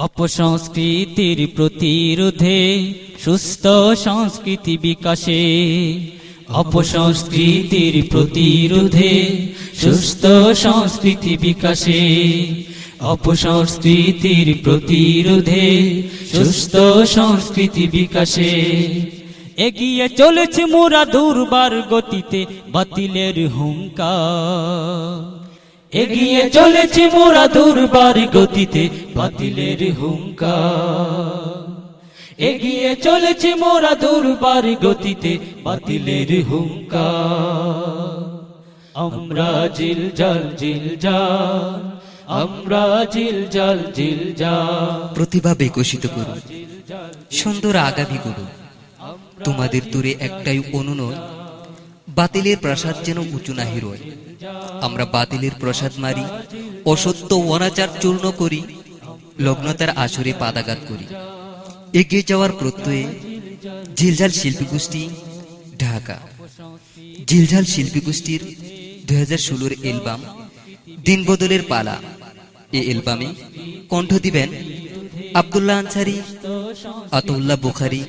অপসংস্কৃতির প্রতিরোধে, সুস্থ সংস্কৃতি বিকাশে, অপসংস্কৃতির প্রতিরোধে, সুস্থ সংস্কৃতি বিকাশে, অপসংস্কৃতির প্রতিরোধে, সুস্থ সংস্কৃতি বিকাশে। এগিয়ে চলেছে মোরা দুর্বার গতিতে, বাতিলের হুঙ্কার। এগিয়ে চলেছে মোরা দুর্বার গতিতে বাতিলের হুঙ্কার। এগিয়ে চলেছে মোরা দুর্বার গতিতে বাতিলের হুঙ্কার। আমরা জিল জাল জিল আমরা জিল জাল জিল জাল। প্রতিভা বিকশিত করুন। সুন্দর আগামী করুন। তোমাদের দূরে একটাই অনুনয় বাতিলের প্রাসাদ যেন উঁচু না হিরোয় আমরা বাতিলের প্রসাদ মারি, অসত্য অনাচার চূর্ণ করি, লগ্নতার আসরে পাদাঘাত করি। এগিয়ে যাওয়ার প্রত্যয়ে ঝিলঝাল শিল্পী গোষ্ঠী ঢাকা। ঝিলঝাল শিল্পী গোষ্ঠীর দুই হাজার ষোলোর অ্যালবাম দিনবদলের পালা। এই অ্যালবামে কণ্ঠ দিবেন আবদুল্লাহ আনসারি, আতউল্লাহ বুখারি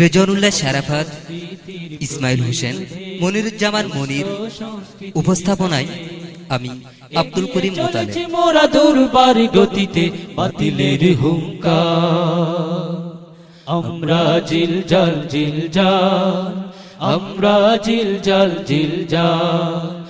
রেজনুল্লাহ শারাফাত ইসমাইল হোসেন মনিরুজ্জামান মনির উপস্থাপনায় আমি আব্দুল করিম মোতালেব। মোরা দুর্বার গতিতে বাতিলের হুঙ্কার। আমরা জিল জাল জিল জাল, আমরা জিল জাল জিল জাল।